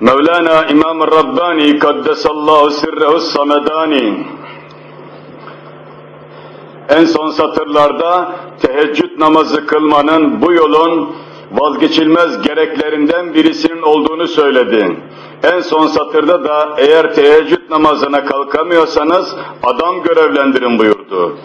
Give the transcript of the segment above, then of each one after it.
Mevlana İmam Rabbani Kaddesallahu Sirrehu Samedani en son satırlarda teheccüd namazı kılmanın bu yolun vazgeçilmez gereklerinden birisinin olduğunu söyledi. En son satırda da eğer teheccüd namazına kalkamıyorsanız adam görevlendirin buyurdu.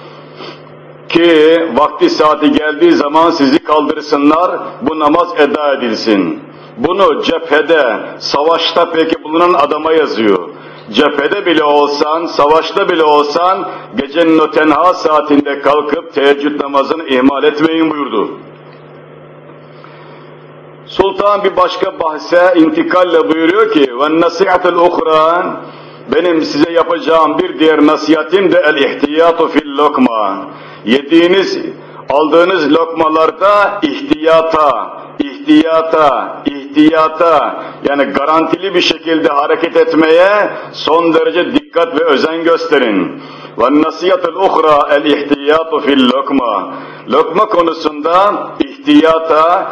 Ki vakti saati geldiği zaman sizi kaldırsınlar, bu namaz eda edilsin. Bunu cephede, savaşta peki bulunan adama yazıyor. Cephede bile olsan, savaşta bile olsan, gecenin o tenha saatinde kalkıp teheccüd namazını ihmal etmeyin buyurdu. Sultan bir başka bahse intikalle buyuruyor ki, وَالنَّسِعَةُ الْاُخْرَى Benim size yapacağım bir diğer nasihatim de el-ihtiyatu fil lokma. Yediğiniz, aldığınız lokmalarda ihtiyata, ihtiyata, ihtiyata yani garantili bir şekilde hareket etmeye son derece dikkat ve özen gösterin. Ve nasihatul uhra el ihtiyatu fil lokma. Lokma konusunda ihtiyata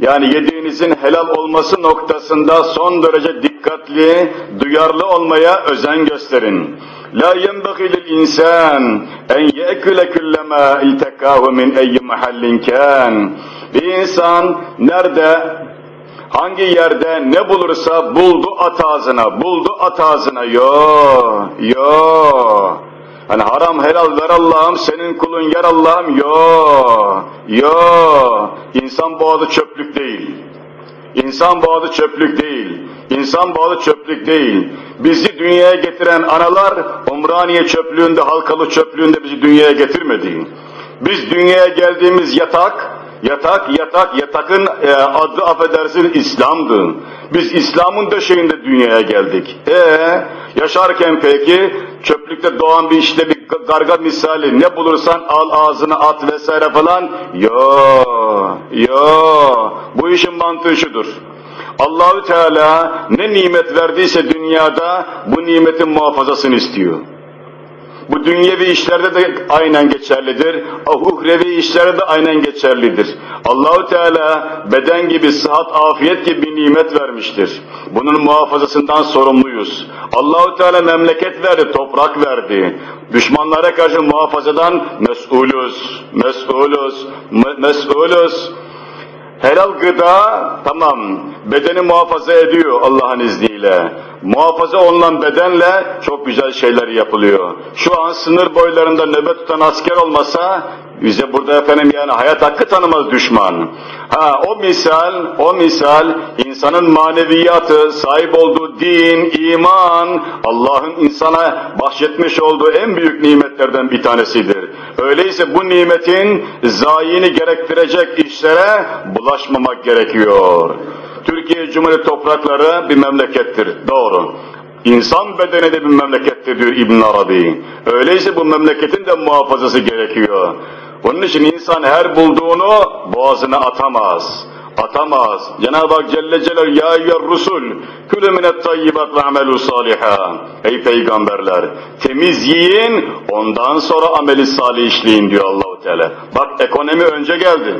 yani yediğinizin helal olması noktasında son derece dikkatli, duyarlı olmaya özen gösterin. La yenbaghi lil insan en ye'kule kullama iltekahu min eyyi mahallin kan. Bir insan nerede, hangi yerde ne bulursa buldu at ağzına, buldu at ağzına. Yo, yo. Hani haram helal ver Allah'ım, senin kulun yer Allah'ım. Yo, yo. İnsan boğazı çöplük değil. İnsan boğazı çöplük değil. İnsan boğazı çöplük değil. Bizi dünyaya getiren analar, Umraniye çöplüğünde, halkalı çöplüğünde bizi dünyaya getirmedi. Biz dünyaya geldiğimiz yatak, Yatak, yatak, yatakın e, adı affedersin İslam'dı. Biz İslam'ın döşeğinde dünyaya geldik. E yaşarken peki çöplükte doğan bir işte bir garga misali ne bulursan al ağzına at vesaire falan. Yo, yo. Bu işin mantığı şudur. Allahü Teala ne nimet verdiyse dünyada bu nimetin muhafazasını istiyor. Bu dünyevi işlerde de aynen geçerlidir. Uhrevi işlerde de aynen geçerlidir. Allahu Teala beden gibi, sıhhat, afiyet gibi bir nimet vermiştir. Bunun muhafazasından sorumluyuz. Allahu Teala memleket verdi, toprak verdi. Düşmanlara karşı muhafazadan mesulüz, mesulüz, mesulüz. Helal gıda tamam bedeni muhafaza ediyor Allah'ın izniyle. Muhafaza olunan bedenle çok güzel şeyler yapılıyor. Şu an sınır boylarında nöbet tutan asker olmasa bize burada efendim yani hayat hakkı tanımaz düşman. Ha o misal, o misal insanın maneviyatı, sahip olduğu din, iman, Allah'ın insana bahşetmiş olduğu en büyük nimetlerden bir tanesidir. Öyleyse bu nimetin zayini gerektirecek işlere bulaşmamak gerekiyor. Türkiye Cumhuriyeti toprakları bir memlekettir, doğru. İnsan bedeni de bir memlekettir diyor İbn Arabi. Öyleyse bu memleketin de muhafazası gerekiyor. Onun için insan her bulduğunu boğazına atamaz. Atamaz. Cenab-ı Hak Celle Celaluhu ya eyyüher rusul külü minet tayyibat ve amelu saliha. Ey peygamberler temiz yiyin ondan sonra ameli salih işleyin diyor Allahu Teala. Bak ekonomi önce geldi.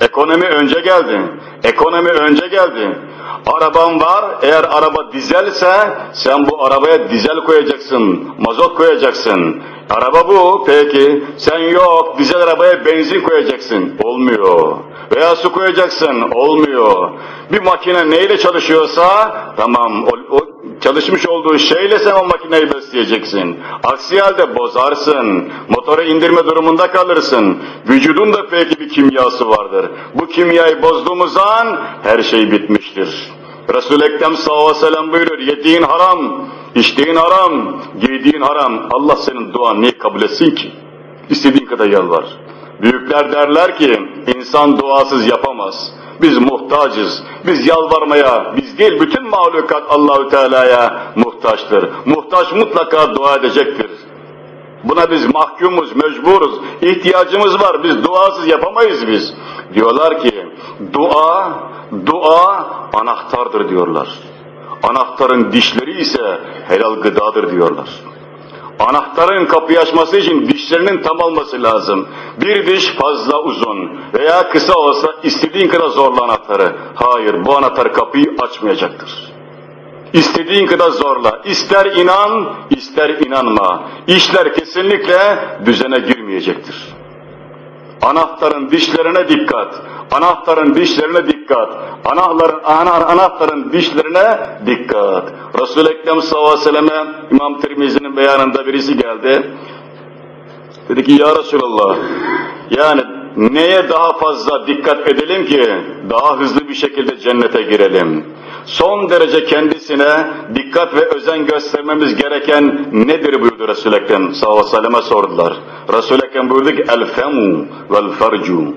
Ekonomi önce geldi. Ekonomi önce geldi. Araban var, eğer araba dizelse sen bu arabaya dizel koyacaksın, mazot koyacaksın. Araba bu, peki sen yok, dizel arabaya benzin koyacaksın. Olmuyor. Veya su koyacaksın, olmuyor. Bir makine neyle çalışıyorsa, tamam, çalışmış olduğu şeyle sen o makineyi besleyeceksin. Aksi halde bozarsın, motoru indirme durumunda kalırsın. Vücudun da peki bir kimyası vardır. Bu kimyayı bozduğumuz an her şey bitmiştir. Resul-i Ekrem sallallahu aleyhi buyuruyor, yediğin haram, içtiğin haram, giydiğin haram. Allah senin duan niye kabul etsin ki? İstediğin kadar yalvar. Büyükler derler ki, insan duasız yapamaz. Biz muhtacız. Biz yalvarmaya, biz değil bütün mahlukat Allahü Teala'ya muhtaç muhtaçtır. Muhtaç mutlaka dua edecektir. Buna biz mahkumuz, mecburuz. İhtiyacımız var. Biz duasız yapamayız biz. Diyorlar ki dua, dua anahtardır diyorlar. Anahtarın dişleri ise helal gıdadır diyorlar. Anahtarın kapıyı açması için dişlerinin tam olması lazım. Bir diş fazla uzun veya kısa olsa istediğin kadar zorla anahtarı. Hayır bu anahtar kapıyı açmayacaktır. İstediğin kadar zorla. İster inan, ister inanma. İşler kesinlikle düzene girmeyecektir. Anahtarın dişlerine dikkat. Anahtarın dişlerine dikkat. Anahtarın, anahtarın dişlerine dikkat. Resul-i Ekrem sallallahu aleyhi ve selleme İmam Tirmizi'nin beyanında birisi geldi. Dedi ki ya Resulallah yani neye daha fazla dikkat edelim ki daha hızlı bir şekilde cennete girelim? Son derece kendisine dikkat ve özen göstermemiz gereken nedir buyurdu Resul-i Ekrem sallallahu aleyhi ve sordular. Resul-i Ekrem buyurdu ki el femu vel farcu.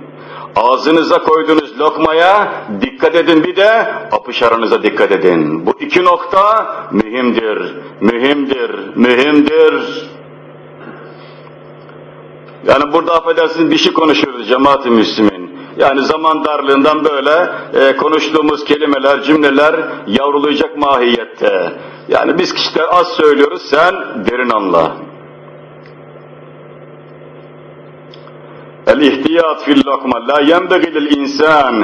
Ağzınıza koyduğunuz lokmaya dikkat edin bir de apışarınıza dikkat edin. Bu iki nokta mühimdir, mühimdir, mühimdir. Yani burada affedersiniz dişi konuşuyoruz cemaat-i Müslümin. Yani zaman darlığından böyle e, konuştuğumuz kelimeler, cümleler yavrulayacak mahiyette. Yani biz işte az söylüyoruz, sen derin anla. الاحتياط في اللقمة لا ينبغي للإنسان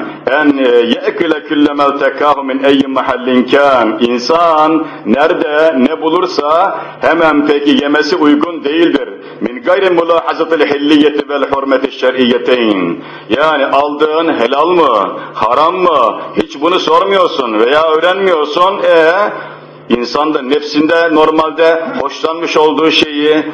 أن يأكل كل ما التكاه من أي محل كان İnsan nerede ne bulursa hemen peki yemesi uygun değildir. Min gayri mülahazatil hilliyeti vel hurmeti şer'iyeteyn. Yani aldığın helal mı, haram mı hiç bunu sormuyorsun veya öğrenmiyorsun. E insan da nefsinde normalde hoşlanmış olduğu şeyi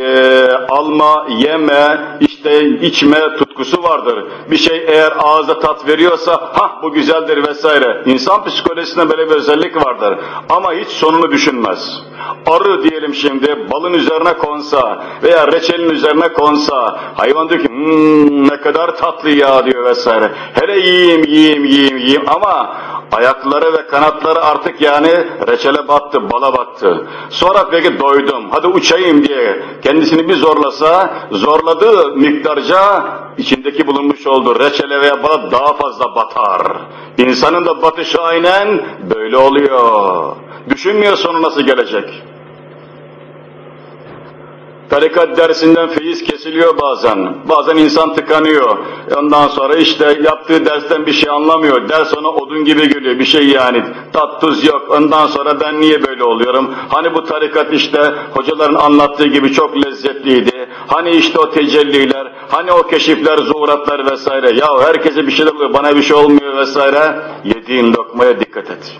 e, alma, yeme, işte içme tutkusu vardır. Bir şey eğer ağızda tat veriyorsa, ha bu güzeldir vesaire. İnsan psikolojisinde böyle bir özellik vardır. Ama hiç sonunu düşünmez. Arı diyelim şimdi balın üzerine konsa veya reçelin üzerine konsa, hayvan diyor ki hmm, ne kadar tatlı ya diyor vesaire. Hele yiyeyim, yiyeyim, yiyeyim, yiyeyim ama ayakları ve kanatları artık yani reçele battı, bala battı. Sonra peki doydum, hadi uçayım diye kendisini bir zorlasa, zorladığı miktarca içindeki bulunmuş olduğu reçele veya bala daha fazla batar. İnsanın da batışı aynen böyle oluyor. Düşünmüyor sonu nasıl gelecek. Tarikat dersinden feyiz kesiliyor bazen. Bazen insan tıkanıyor. Ondan sonra işte yaptığı dersten bir şey anlamıyor. Ders ona odun gibi geliyor. Bir şey yani. Tat tuz yok. Ondan sonra ben niye böyle oluyorum? Hani bu tarikat işte hocaların anlattığı gibi çok lezzetliydi. Hani işte o tecelliler, hani o keşifler, zuhuratlar vesaire. Ya herkese bir şeyler oluyor, bana bir şey olmuyor vesaire. Yediğin lokmaya dikkat et.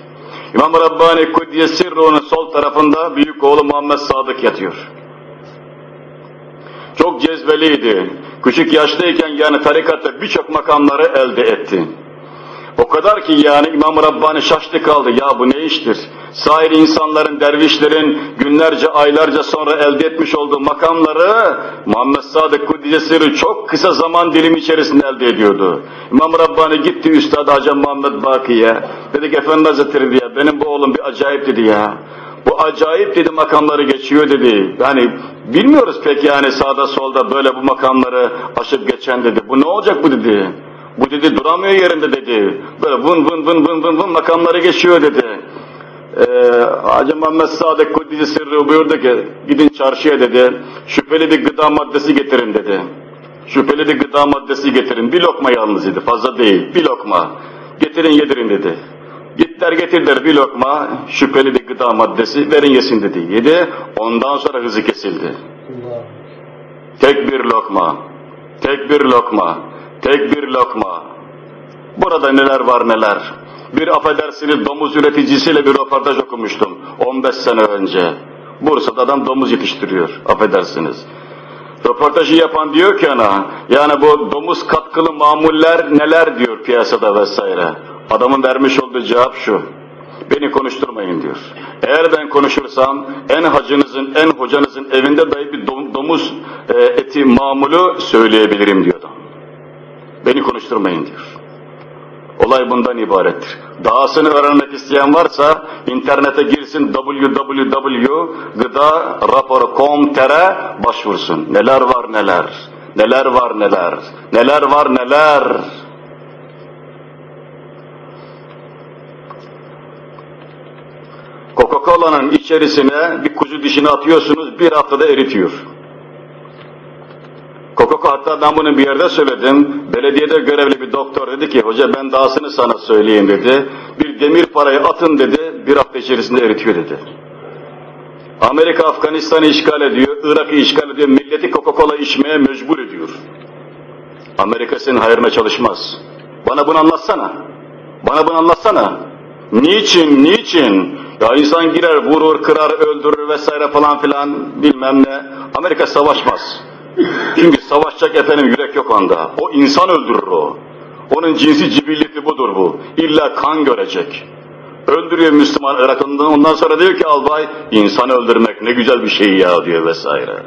İmam Rabbani Kudüs Sirru'nun sol tarafında büyük oğlu Muhammed Sadık yatıyor. Çok cezbeliydi. Küçük yaştayken yani tarikatta birçok makamları elde etti. O kadar ki yani İmam Rabbani şaştı kaldı. Ya bu ne iştir? Sair insanların, dervişlerin günlerce, aylarca sonra elde etmiş olduğu makamları Muhammed Sadık Kudüs'ü çok kısa zaman dilimi içerisinde elde ediyordu. İmam Rabbani gitti Üstad Hacı Muhammed Baki'ye. Dedi ki Efendi Hazretleri diye benim bu oğlum bir acayip dedi ya. Bu acayip dedi makamları geçiyor dedi. Yani bilmiyoruz pek yani sağda solda böyle bu makamları aşıp geçen dedi. Bu ne olacak bu dedi. Bu dedi duramıyor yerinde dedi. Böyle vın vın vın vın vın vın makamları geçiyor dedi. Ee, Hacı Muhammed Sadık Kuddisi Sırrı buyurdu ki gidin çarşıya dedi. Şüpheli bir gıda maddesi getirin dedi. Şüpheli bir gıda maddesi getirin. Bir lokma yalnız dedi. Fazla değil. Bir lokma. Getirin yedirin dedi. Gittiler getirdiler bir lokma şüpheli bir gıda maddesi verin yesin dedi. Yedi ondan sonra hızı kesildi. Tek bir lokma. Tek bir lokma. Tek bir lokma. Burada neler var neler. Bir affedersiniz domuz üreticisiyle bir röportaj okumuştum 15 sene önce. Bursa'da adam domuz yetiştiriyor affedersiniz. Röportajı yapan diyor ki ana, yani bu domuz katkılı mamuller neler diyor piyasada vesaire. Adamın vermiş olduğu cevap şu, beni konuşturmayın diyor. Eğer ben konuşursam en hacınızın, en hocanızın evinde dahi bir domuz e, eti mamulu söyleyebilirim diyor adam. Beni konuşturmayın diyor. Olay bundan ibarettir. Dahasını öğrenmek isteyen varsa internete girsin www.gıdaraporu.com.tr'e başvursun. Neler var neler, neler var neler, neler var neler. Coca-Cola'nın içerisine bir kuzu dişini atıyorsunuz, bir haftada eritiyor. Coca-Cola hatta ben bunu bir yerde söyledim. Belediyede görevli bir doktor dedi ki, hoca ben dahasını sana söyleyeyim dedi. Bir demir parayı atın dedi, bir hafta içerisinde eritiyor dedi. Amerika Afganistan'ı işgal ediyor, Irak'ı işgal ediyor, milleti Coca-Cola içmeye mecbur ediyor. Amerika senin hayrına çalışmaz. Bana bunu anlatsana. Bana bunu anlatsana. Niçin, niçin? Ya insan girer, vurur, kırar, öldürür vesaire falan filan bilmem ne. Amerika savaşmaz. Çünkü savaşacak efendim yürek yok onda. O insan öldürür o. Onun cinsi cibilleti budur bu. İlla kan görecek. Öldürüyor Müslüman Irak'ından ondan sonra diyor ki albay insan öldürmek ne güzel bir şey ya diyor vesaire.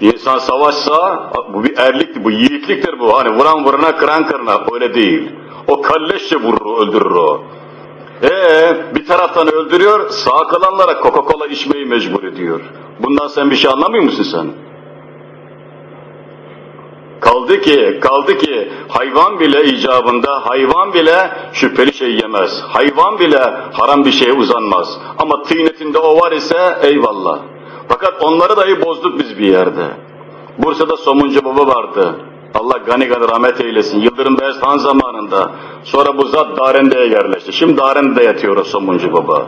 İnsan savaşsa bu bir erliktir, bu yiğitliktir bu. Hani vuran vurana kıran kırana öyle değil. O kalleşçe vurur, öldürür o. Ee, bir taraftan öldürüyor, sağ kalanlara Coca-Cola içmeyi mecbur ediyor. Bundan sen bir şey anlamıyor musun sen? Kaldı ki, kaldı ki hayvan bile icabında, hayvan bile şüpheli şey yemez. Hayvan bile haram bir şeye uzanmaz. Ama tıynetinde o var ise eyvallah. Fakat onları dahi bozduk biz bir yerde. Bursa'da Somuncu Baba vardı. Allah gani gani rahmet eylesin. Yıldırım Beyazıt zamanında. Sonra bu zat Darende'ye yerleşti. Şimdi Darende'de yatıyor o Somuncu Baba.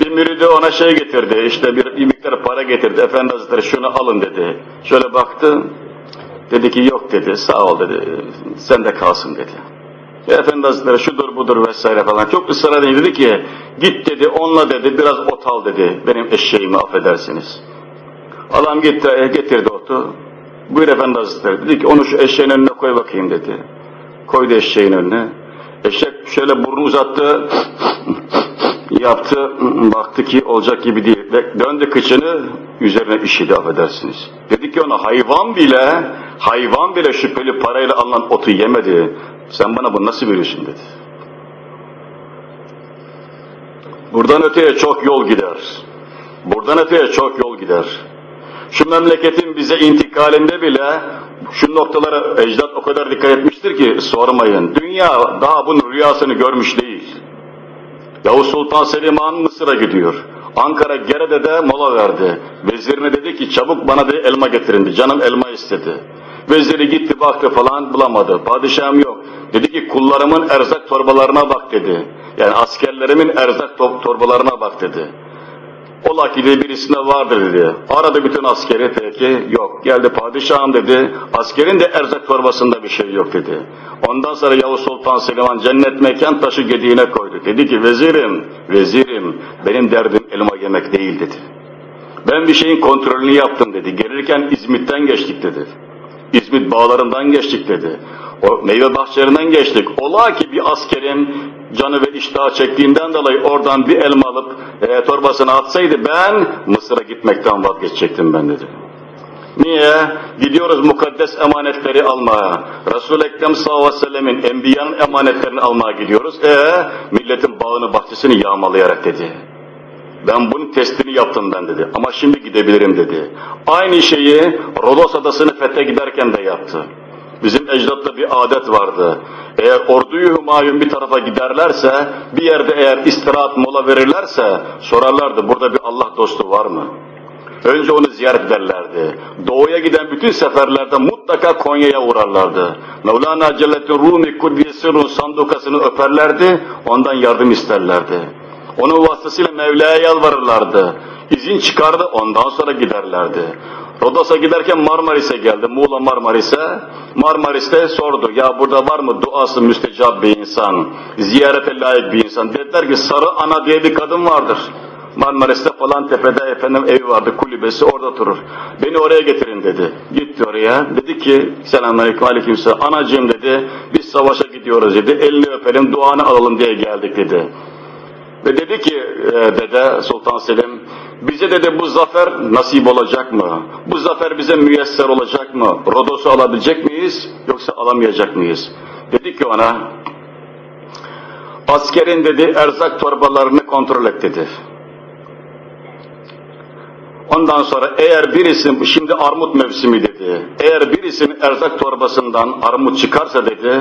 Bir müridi ona şey getirdi, işte bir, bir miktar para getirdi. Efendi Hazretleri şunu alın dedi. Şöyle baktı, Dedi ki yok dedi, sağ ol dedi, sen de kalsın dedi. Ya Efendi Hazretleri şudur budur vesaire falan çok ısrar edince dedi ki git dedi onunla dedi biraz ot al dedi benim eşeğimi affedersiniz. Adam gitti getirdi otu. Buyur Efendi Hazretleri dedi ki onu şu eşeğin önüne koy bakayım dedi. Koydu eşeğin önüne. Eşek şöyle burnu uzattı, yaptı, baktı ki olacak gibi değil. Ve döndü kıçını, üzerine işidi affedersiniz. Dedi ki ona hayvan bile, hayvan bile şüpheli parayla alınan otu yemedi. Sen bana bunu nasıl veriyorsun dedi. Buradan öteye çok yol gider. Buradan öteye çok yol gider. Şu memleketin bize intikalinde bile şu noktalara ecdat o kadar dikkat etmiştir ki sormayın. Dünya daha bunun rüyasını görmüş değil. Yavuz Sultan Selim Han Mısır'a gidiyor. Ankara Gerede'de mola verdi. Vezirine dedi ki çabuk bana bir elma getirin Canım elma istedi. Veziri gitti baktı falan bulamadı. Padişahım yok. Dedi ki kullarımın erzak torbalarına bak dedi. Yani askerlerimin erzak torbalarına bak dedi. Ola ki de birisinde vardır dedi. Aradı bütün askeri peki yok. Geldi padişahım dedi. Askerin de erzak torbasında bir şey yok dedi. Ondan sonra Yavuz Sultan Selimhan cennet mekan taşı gediğine koydu. Dedi ki vezirim, vezirim benim derdim elma yemek değil dedi. Ben bir şeyin kontrolünü yaptım dedi. Gelirken İzmit'ten geçtik dedi. İzmit bağlarından geçtik dedi. O meyve bahçelerinden geçtik. Ola ki bir askerin canı ve iştahı çektiğinden dolayı oradan bir elma alıp e, torbasına atsaydı ben Mısır'a gitmekten vazgeçecektim ben dedi. Niye? Gidiyoruz mukaddes emanetleri almaya. Resul-i Ekrem sallallahu aleyhi ve sellemin enbiyanın emanetlerini almaya gidiyoruz. E milletin bağını bahçesini yağmalayarak dedi. Ben bunun testini yaptım ben dedi. Ama şimdi gidebilirim dedi. Aynı şeyi Rodos adasını fethe giderken de yaptı. Bizim ecdatta bir adet vardı. Eğer orduyu Hümayun bir tarafa giderlerse, bir yerde eğer istirahat mola verirlerse sorarlardı burada bir Allah dostu var mı? Önce onu ziyaret ederlerdi. Doğuya giden bütün seferlerde mutlaka Konya'ya uğrarlardı. Mevlana Celleddin Rumi Kuddiyesirun sandukasını öperlerdi, ondan yardım isterlerdi. Onun vasıtasıyla Mevla'ya yalvarırlardı. İzin çıkardı, ondan sonra giderlerdi. Rodos'a giderken Marmaris'e geldi, Muğla Marmaris'e. Marmaris'te sordu, ya burada var mı duası müstecab bir insan, ziyarete layık bir insan? Dediler ki Sarı Ana diye bir kadın vardır. Marmaris'te falan tepede efendim evi vardı, kulübesi orada oturur. Beni oraya getirin dedi. Gitti oraya. Dedi ki selamünaleyküm aleykümselam. Anacığım dedi biz savaşa gidiyoruz dedi. Elini öpelim duanı alalım diye geldik dedi. Ve dedi ki e, dede Sultan Selim bize dedi bu zafer nasip olacak mı? Bu zafer bize müyesser olacak mı? Rodos'u alabilecek miyiz yoksa alamayacak mıyız? Dedi ki ona Askerin dedi erzak torbalarını kontrol et dedi. Ondan sonra eğer birisi, şimdi armut mevsimi dedi, eğer birisinin erzak torbasından armut çıkarsa dedi,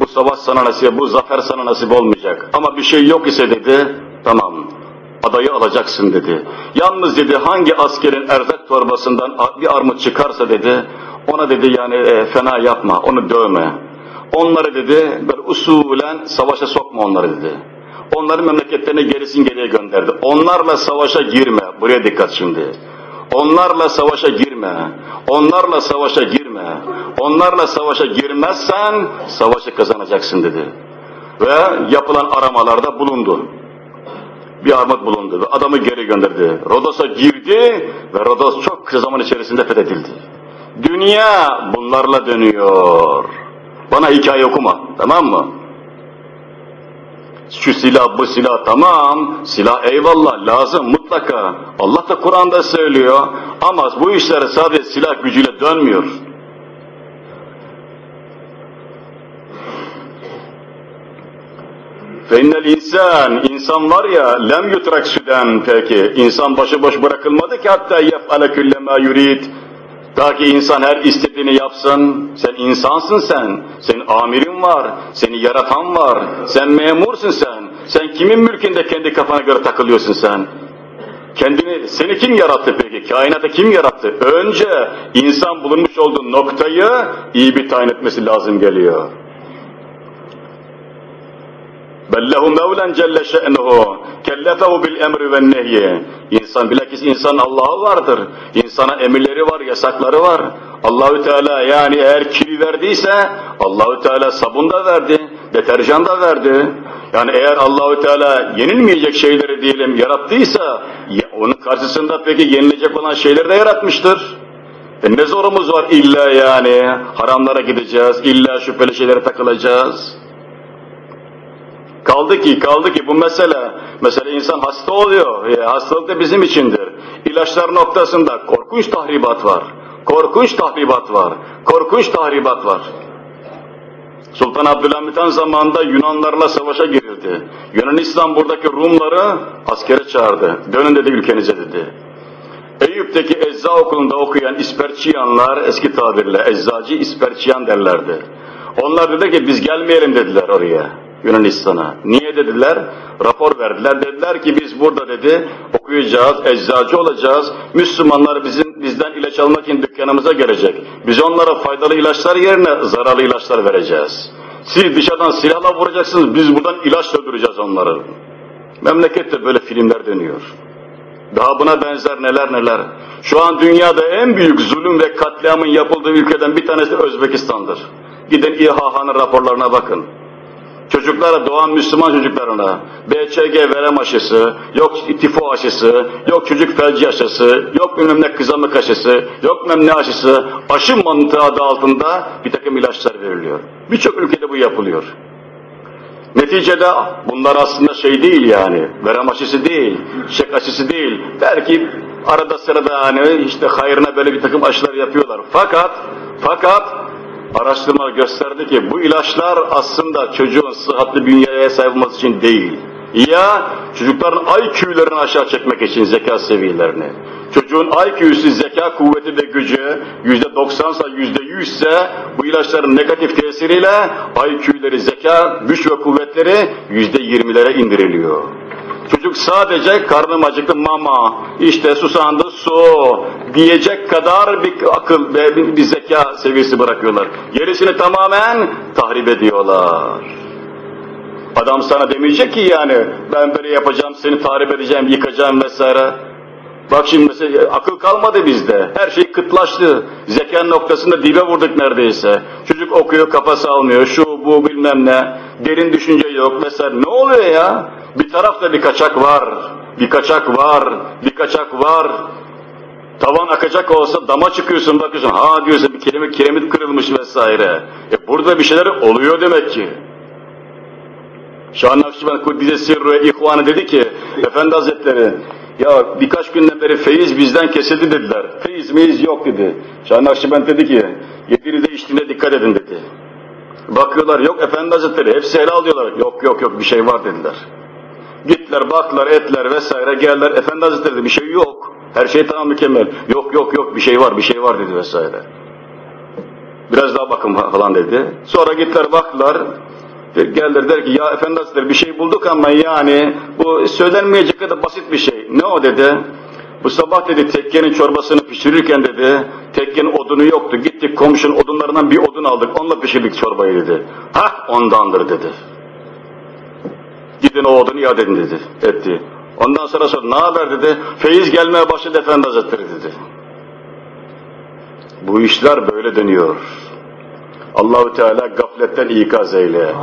bu savaş sana nasip, bu zafer sana nasip olmayacak. Ama bir şey yok ise dedi, tamam, adayı alacaksın dedi. Yalnız dedi hangi askerin erzak torbasından bir armut çıkarsa dedi, ona dedi yani e, fena yapma, onu dövme. Onları dedi böyle usulen savaşa sokma onları dedi. Onların memleketlerine gerisin geriye gönderdi. Onlarla savaşa girme. Buraya dikkat şimdi. Onlarla savaşa girme. Onlarla savaşa girme. Onlarla savaşa girmezsen savaşı kazanacaksın dedi. Ve yapılan aramalarda bulundu. Bir armut bulundu ve adamı geri gönderdi. Rodos'a girdi ve Rodos çok kısa zaman içerisinde fethedildi. Dünya bunlarla dönüyor. Bana hikaye okuma, tamam mı? Şu silah, bu silah tamam, silah eyvallah, lazım mutlaka. Allah da Kur'an'da söylüyor ama bu işler sadece silah gücüyle dönmüyor. Feinnel insan, insan var ya, lem yutrak süden peki, insan başıboş bırakılmadı ki hatta yef'ale küllema yurid, Ta ki insan her istediğini yapsın, sen insansın sen, senin amirin var, seni yaratan var, sen memursun sen, sen kimin mülkünde kendi kafana göre takılıyorsun sen? Kendini, seni kim yarattı peki? Kainatı kim yarattı? Önce insan bulunmuş olduğu noktayı iyi bir tayin etmesi lazım geliyor. Bellehu mevlen celle şe'nuhu kellefehu bil emri ve nehyi. İnsan bilakis insan Allah'ı vardır. İnsana emirleri var, yasakları var. Allahü Teala yani eğer kiri verdiyse Allahü Teala sabun da verdi, deterjan da verdi. Yani eğer Allahü Teala yenilmeyecek şeyleri diyelim yarattıysa onun karşısında peki yenilecek olan şeyleri de yaratmıştır. E ne zorumuz var illa yani haramlara gideceğiz, illa şüpheli şeylere takılacağız. Kaldı ki, kaldı ki bu mesele, mesela insan hasta oluyor, e, hastalık da bizim içindir. İlaçlar noktasında korkunç tahribat var, korkunç tahribat var, korkunç tahribat var. Sultan Abdülhamit Han zamanında Yunanlarla savaşa girildi. Yunanistan buradaki Rumları askere çağırdı. Dönün dedi ülkenize dedi. Eyüp'teki ecza okulunda okuyan İsperçiyanlar eski tabirle eczacı İsperçiyan derlerdi. Onlar dedi ki biz gelmeyelim dediler oraya. Yunanistan'a. Niye dediler? Rapor verdiler. Dediler ki biz burada dedi okuyacağız, eczacı olacağız. Müslümanlar bizim bizden ilaç almak için dükkanımıza gelecek. Biz onlara faydalı ilaçlar yerine zararlı ilaçlar vereceğiz. Siz dışarıdan silahla vuracaksınız, biz buradan ilaç öldüreceğiz onları. Memlekette böyle filmler dönüyor. Daha buna benzer neler neler. Şu an dünyada en büyük zulüm ve katliamın yapıldığı ülkeden bir tanesi Özbekistan'dır. Gidin İHH'nın raporlarına bakın. Çocuklara, doğan Müslüman çocuklarına BCG verem aşısı, yok tifo aşısı, yok çocuk felci aşısı, yok bilmem ne kızamık aşısı, yok bilmem ne aşısı, aşı mantığı adı altında bir takım ilaçlar veriliyor. Birçok ülkede bu yapılıyor. Neticede bunlar aslında şey değil yani, verem aşısı değil, şek aşısı değil. Belki arada sırada hani işte hayrına böyle bir takım aşılar yapıyorlar. Fakat, fakat araştırma gösterdi ki bu ilaçlar aslında çocuğun sıhhatli bünyeye sahip olması için değil. Ya çocukların IQ'lerini aşağı çekmek için zeka seviyelerini. Çocuğun IQ'su, zeka kuvveti ve gücü yüzde doksansa, yüzde yüzse bu ilaçların negatif tesiriyle IQ'leri, zeka, güç ve kuvvetleri yüzde yirmilere indiriliyor. Çocuk sadece karnım acıktı mama, işte susandı su diyecek kadar bir akıl ve bir zeka seviyesi bırakıyorlar. Gerisini tamamen tahrip ediyorlar. Adam sana demeyecek ki yani ben böyle yapacağım, seni tahrip edeceğim, yıkacağım vesaire. Bak şimdi mesela akıl kalmadı bizde. Her şey kıtlaştı. Zeka noktasında dibe vurduk neredeyse. Çocuk okuyor kafası almıyor. Şu bu bilmem ne. Derin düşünce yok vesaire. Ne oluyor ya? Bir tarafta bir kaçak var. Bir kaçak var. Bir kaçak var. Tavan akacak olsa dama çıkıyorsun bakıyorsun. Ha diyorsun bir kelime kiremit kırılmış vesaire. E burada bir şeyler oluyor demek ki. Şah-ı Nakşibend Kuddise Sirru İhvanı dedi ki, Efendi Hazretleri, ya birkaç günden beri feyiz bizden kesildi dediler. Feyiz meyiz yok dedi. Şah-ı Nakşibend dedi ki, yediğinize içtiğine dikkat edin dedi. Bakıyorlar yok Efendi Hazretleri hepsi helal diyorlar. Yok yok yok bir şey var dediler. Gittiler baklar etler vesaire geldiler Efendi Hazretleri bir şey yok. Her şey tamam mükemmel. Yok yok yok bir şey var bir şey var dedi vesaire. Biraz daha bakın falan dedi. Sonra gittiler baktılar. Geldiler der ki ya Efendi Hazretleri bir şey bulduk ama yani bu söylenmeyecek kadar basit bir şey. Ne o dedi? Bu sabah dedi tekkenin çorbasını pişirirken dedi, tekkenin odunu yoktu. Gittik komşunun odunlarından bir odun aldık, onunla pişirdik çorbayı dedi. Hah ondandır dedi. Gidin o odunu iade edin dedi, etti. Ondan sonra sordu, ne haber dedi, feyiz gelmeye başladı Efendi Hazretleri dedi. Bu işler böyle dönüyor. Allahü Teala gafletten ikaz eyle.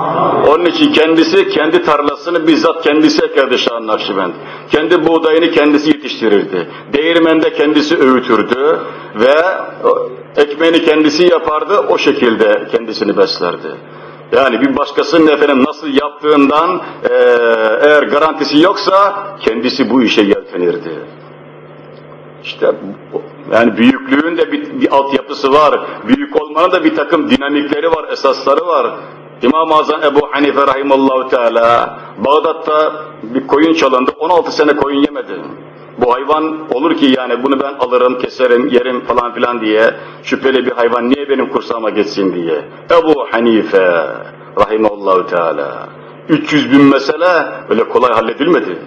Onun için kendisi kendi tarlasını bizzat kendisi ekerdi Şah Nakşibend. Kendi buğdayını kendisi yetiştirirdi. Değirmende kendisi öğütürdü ve ekmeğini kendisi yapardı. O şekilde kendisini beslerdi. Yani bir başkasının efendim nasıl yaptığından e, eğer garantisi yoksa kendisi bu işe yeltenirdi. İşte yani büyüklüğün de bir, bir altyapısı var. Büyük olmanın da bir takım dinamikleri var, esasları var. İmam-ı Azam Ebu Hanife Rahimallahu Teala Bağdat'ta bir koyun çalındı. 16 sene koyun yemedi. Bu hayvan olur ki yani bunu ben alırım, keserim, yerim falan filan diye şüpheli bir hayvan niye benim kursağıma geçsin diye. Ebu Hanife Rahimallahu Teala 300 bin mesele öyle kolay halledilmedi.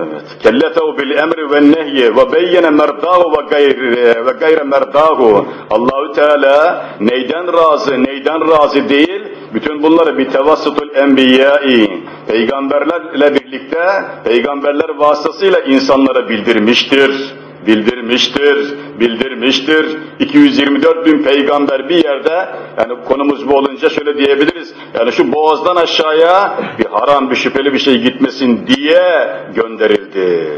Evet. Kellefehu bil emri ve nehyi ve beyyene merdahu ve gayre ve gayre merdahu. Allahü Teala neyden razı, neyden razı değil, bütün bunları bir tevassutul enbiyai, peygamberlerle birlikte, peygamberler vasıtasıyla insanlara bildirmiştir bildirmiştir, bildirmiştir. 224 bin peygamber bir yerde, yani konumuz bu olunca şöyle diyebiliriz, yani şu boğazdan aşağıya bir haram, bir şüpheli bir şey gitmesin diye gönderildi.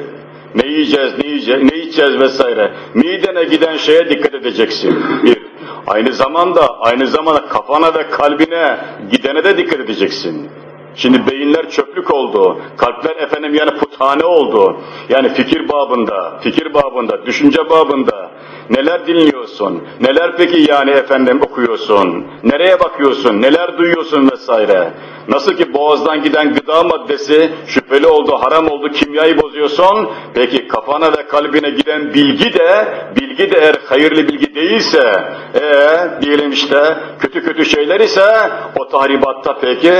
Ne yiyeceğiz, ne yiyeceğiz, ne içeceğiz vesaire. Midene giden şeye dikkat edeceksin. Bir. Aynı zamanda, aynı zamanda kafana ve kalbine gidene de dikkat edeceksin. Şimdi beyinler çöplük oldu, kalpler efendim yani puthane oldu. Yani fikir babında, fikir babında, düşünce babında neler dinliyorsun, neler peki yani efendim okuyorsun, nereye bakıyorsun, neler duyuyorsun vesaire. Nasıl ki boğazdan giden gıda maddesi şüpheli oldu, haram oldu, kimyayı bozuyorsun. Peki kafana ve kalbine giden bilgi de, bilgi de eğer hayırlı bilgi değilse, ee, diyelim işte kötü kötü şeyler ise o tahribatta peki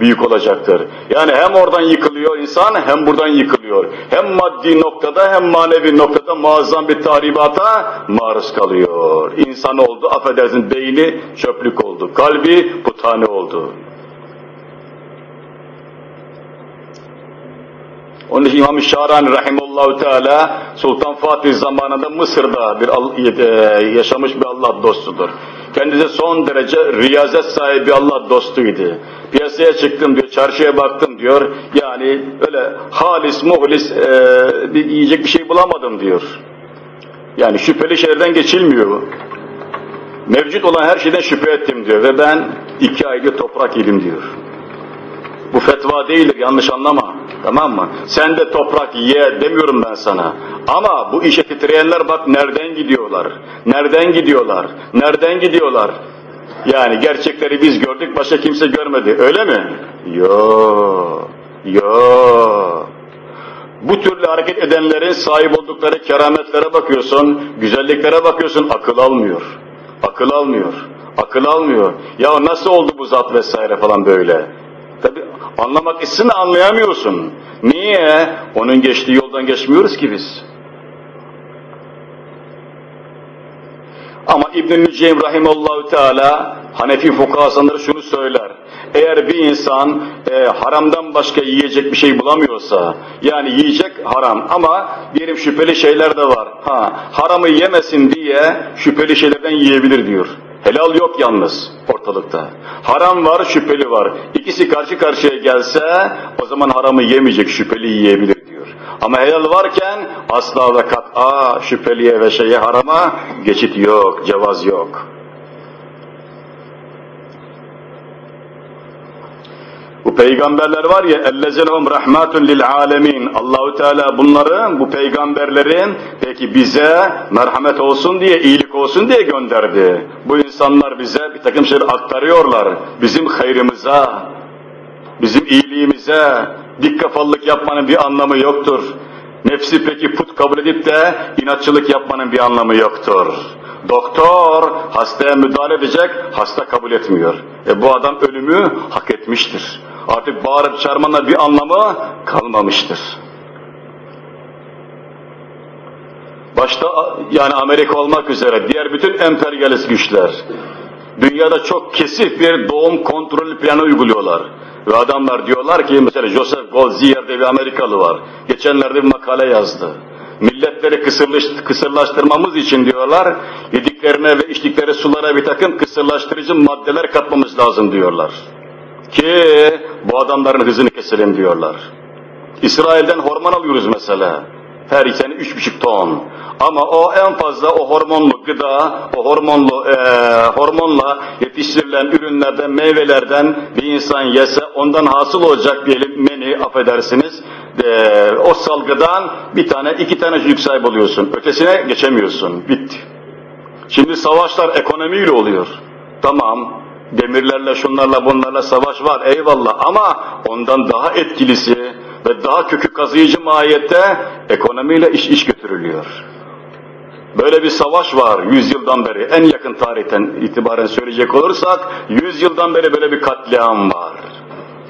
büyük olacaktır. Yani hem oradan yıkılıyor insan hem buradan yıkılıyor. Hem maddi noktada hem manevi noktada muazzam bir tahribata maruz kalıyor. İnsan oldu, affedersin beyni çöplük oldu, kalbi putane oldu. Onun için İmam-ı Şahrani Rahimullahu Teala Sultan Fatih zamanında Mısır'da bir e, yaşamış bir Allah dostudur. Kendisi son derece riyazet sahibi Allah dostuydu. Piyasaya çıktım diyor, çarşıya baktım diyor. Yani öyle halis, muhlis e, bir yiyecek bir şey bulamadım diyor. Yani şüpheli şeylerden geçilmiyor. Mevcut olan her şeyden şüphe ettim diyor ve ben iki ayda toprak yedim diyor. Bu fetva değildir, yanlış anlama. Tamam mı? Sen de toprak ye demiyorum ben sana. Ama bu işe titreyenler bak nereden gidiyorlar? Nereden gidiyorlar? Nereden gidiyorlar? Yani gerçekleri biz gördük, başka kimse görmedi. Öyle mi? Yo, yo. Bu türlü hareket edenlerin sahip oldukları kerametlere bakıyorsun, güzelliklere bakıyorsun, akıl almıyor. Akıl almıyor. Akıl almıyor. Ya nasıl oldu bu zat vesaire falan böyle. Tabi anlamak istsin anlayamıyorsun. Niye? Onun geçtiği yoldan geçmiyoruz ki biz. Ama İbn-i Nüceym Rahimallahu Teala Hanefi fukahasınları şunu söyler. Eğer bir insan e, haramdan başka yiyecek bir şey bulamıyorsa, yani yiyecek haram ama diyelim şüpheli şeyler de var. Ha, haramı yemesin diye şüpheli şeylerden yiyebilir diyor. Helal yok yalnız ortalıkta. Haram var, şüpheli var. İkisi karşı karşıya gelse o zaman haramı yemeyecek, şüpheli yiyebilir diyor. Ama helal varken asla ve kat'a şüpheliye ve şeye harama geçit yok, cevaz yok. Bu peygamberler var ya, ellezelehum rahmatun lil Allahü Teala bunları, bu peygamberlerin peki bize merhamet olsun diye, iyilik olsun diye gönderdi. Bu insanlar bize bir takım şeyler aktarıyorlar. Bizim hayrımıza, bizim iyiliğimize, dik kafalılık yapmanın bir anlamı yoktur. Nefsi peki put kabul edip de inatçılık yapmanın bir anlamı yoktur. Doktor hastaya müdahale edecek, hasta kabul etmiyor. E bu adam ölümü hak etmiştir. Artık bağırıp çağırmanın bir anlamı kalmamıştır. Başta yani Amerika olmak üzere diğer bütün emperyalist güçler dünyada çok kesif bir doğum kontrol planı uyguluyorlar. Ve adamlar diyorlar ki mesela Joseph Goldziher diye bir Amerikalı var. Geçenlerde bir makale yazdı. Milletleri kısırlaştırmamız için diyorlar, yediklerine ve içtikleri sulara bir takım kısırlaştırıcı maddeler katmamız lazım diyorlar. Ki bu adamların hızını keselim diyorlar. İsrail'den hormon alıyoruz mesela. Her sene üç buçuk ton. Ama o en fazla o hormonlu gıda, o hormonlu e, hormonla yetiştirilen ürünlerden, meyvelerden bir insan yese ondan hasıl olacak diyelim meni affedersiniz. E, o salgıdan bir tane, iki tane çocuk sahibi oluyorsun. Ötesine geçemiyorsun. Bitti. Şimdi savaşlar ekonomiyle oluyor. Tamam, demirlerle, şunlarla, bunlarla savaş var eyvallah ama ondan daha etkilisi ve daha kökü kazıyıcı mahiyette ekonomiyle iş iş götürülüyor. Böyle bir savaş var yüzyıldan beri, en yakın tarihten itibaren söyleyecek olursak, yüzyıldan beri böyle bir katliam var.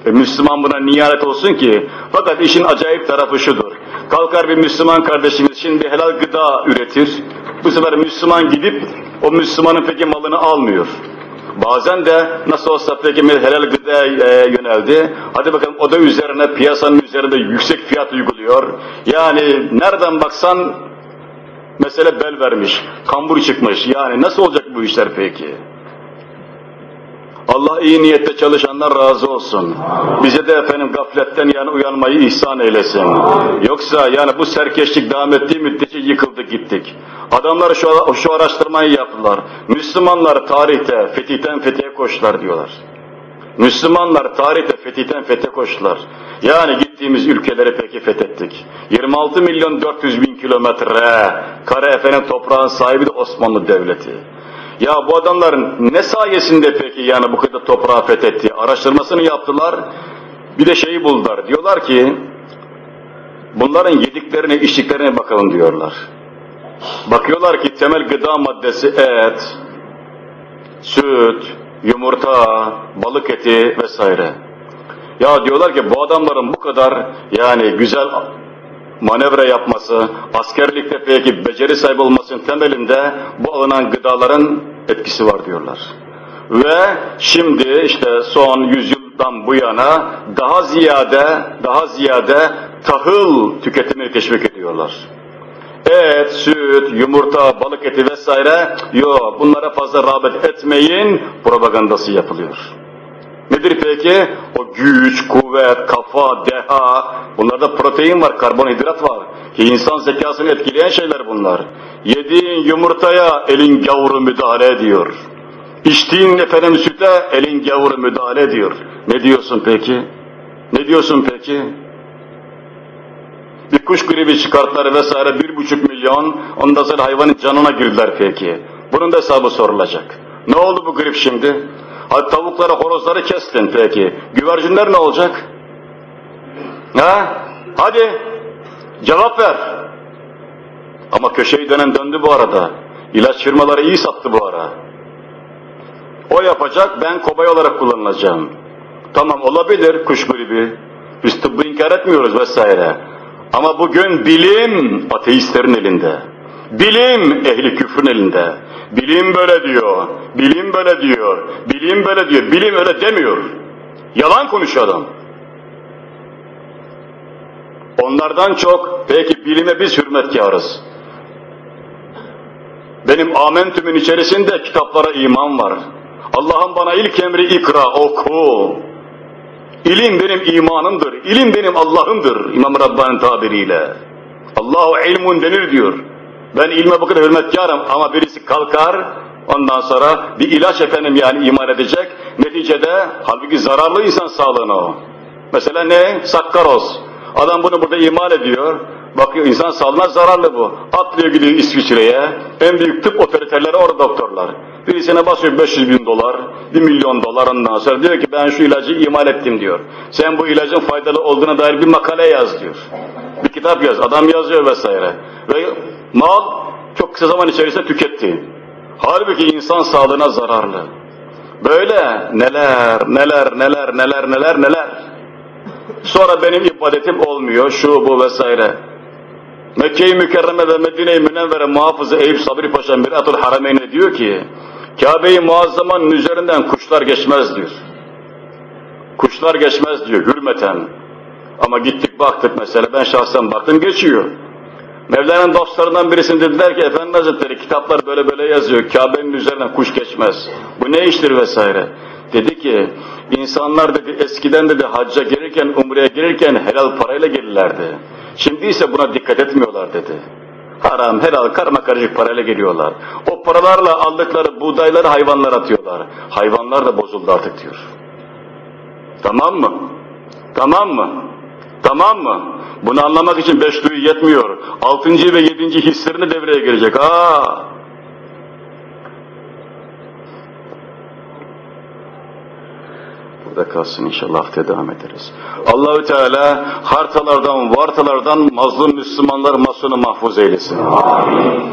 E, Müslüman buna niyaret olsun ki, fakat işin acayip tarafı şudur. Kalkar bir Müslüman kardeşimiz şimdi helal gıda üretir, bu sefer Müslüman gidip o Müslümanın peki malını almıyor. Bazen de nasıl olsa peki helal gıdaya e, yöneldi. Hadi bakalım o da üzerine piyasanın üzerinde yüksek fiyat uyguluyor. Yani nereden baksan mesele bel vermiş, kambur çıkmış. Yani nasıl olacak bu işler peki? Allah iyi niyette çalışanlar razı olsun. Bize de efendim gafletten yani uyanmayı ihsan eylesin. Yoksa yani bu serkeşlik devam ettiği müddetçe yıkıldık gittik. Adamlar şu, şu araştırmayı yaptılar. Müslümanlar tarihte fetihten fethiye koştular diyorlar. Müslümanlar tarihte fetihten fethe koştular. Yani gittiğimiz ülkeleri peki fethettik. 26 milyon 400 bin kilometre kare efendim toprağın sahibi de Osmanlı Devleti. Ya bu adamların ne sayesinde peki yani bu kadar toprağı fethetti? Araştırmasını yaptılar. Bir de şeyi buldular. Diyorlar ki bunların yediklerine, içtiklerine bakalım diyorlar. Bakıyorlar ki temel gıda maddesi et, süt, yumurta, balık eti vesaire. Ya diyorlar ki bu adamların bu kadar yani güzel manevra yapması, askerlikte peki beceri sahibi olmasının temelinde bu alınan gıdaların etkisi var diyorlar. Ve şimdi işte son yüzyıldan bu yana daha ziyade, daha ziyade tahıl tüketimini teşvik ediyorlar. Et, süt, yumurta, balık eti vesaire, yok bunlara fazla rağbet etmeyin propagandası yapılıyor. Nedir peki? O güç, kuvvet, kafa, deha, bunlarda protein var, karbonhidrat var. Ki insan zekasını etkileyen şeyler bunlar. Yediğin yumurtaya elin gavuru müdahale ediyor. İçtiğin efendim süte elin gavuru müdahale ediyor. Ne diyorsun peki? Ne diyorsun peki? Bir kuş gribi çıkarttılar vesaire bir buçuk milyon, ondan sonra hayvanın canına girdiler peki. Bunun da hesabı sorulacak. Ne oldu bu grip şimdi? Hadi tavukları, horozları kestin peki. Güvercinler ne olacak? Ha? Hadi cevap ver. Ama köşeyi dönen döndü bu arada. İlaç firmaları iyi sattı bu ara. O yapacak, ben kobay olarak kullanılacağım. Tamam olabilir kuş gribi. Biz tıbbı inkar etmiyoruz vesaire. Ama bugün bilim ateistlerin elinde. Bilim ehli küfrün elinde. Bilim böyle diyor, bilim böyle diyor, bilim böyle diyor, bilim öyle demiyor. Yalan konuşuyor adam. Onlardan çok, peki bilime biz hürmetkarız. Benim amentümün içerisinde kitaplara iman var. Allah'ın bana ilk emri ikra, oku. İlim benim imanımdır, ilim benim Allah'ımdır İmam Rabbani tabiriyle. Allahu ilmun denir diyor. Ben ilme kadar hürmetkarım ama birisi kalkar, ondan sonra bir ilaç efendim yani iman edecek, neticede halbuki zararlı insan sağlığına o. Mesela ne? Sakkaroz. Adam bunu burada imal ediyor. Bakıyor insan sağlığına zararlı bu. Atlıyor gidiyor İsviçre'ye. En büyük tıp otoriteleri orada doktorlar. Birisine basıyor 500 bin dolar, 1 milyon dolar ondan sonra diyor ki ben şu ilacı imal ettim diyor. Sen bu ilacın faydalı olduğuna dair bir makale yaz diyor. Bir kitap yaz. Adam yazıyor vesaire. Ve mal çok kısa zaman içerisinde tüketti. Halbuki insan sağlığına zararlı. Böyle neler, neler, neler, neler, neler, neler. Sonra benim ibadetim olmuyor, şu bu vesaire. Mekke-i Mükerreme ve Medine-i Münevvere muhafızı Eyüp Sabri Paşa Miratul Harameyn'e diyor ki, Kabe-i Muazzama'nın üzerinden kuşlar geçmez diyor. Kuşlar geçmez diyor, hürmeten. Ama gittik baktık mesela, ben şahsen baktım geçiyor. Mevla'nın dostlarından birisinin dediler ki, Efendi Hazretleri kitaplar böyle böyle yazıyor, Kabe'nin üzerinden kuş geçmez. Bu ne iştir vesaire. Dedi ki, insanlar dedi eskiden dedi hacca gelirken, umreye gelirken helal parayla gelirlerdi. Şimdi ise buna dikkat etmiyorlar dedi. Haram, helal, karma karışık parayla geliyorlar. O paralarla aldıkları buğdayları hayvanlara atıyorlar. Hayvanlar da bozuldu artık diyor. Tamam mı? Tamam mı? Tamam mı? Bunu anlamak için beş duyu yetmiyor. Altıncı ve yedinci hislerini devreye girecek. Aa! yerde kalsın inşallah devam ederiz. Allahü Teala hartalardan, vartalardan mazlum Müslümanlar masunu mahfuz eylesin. Amin.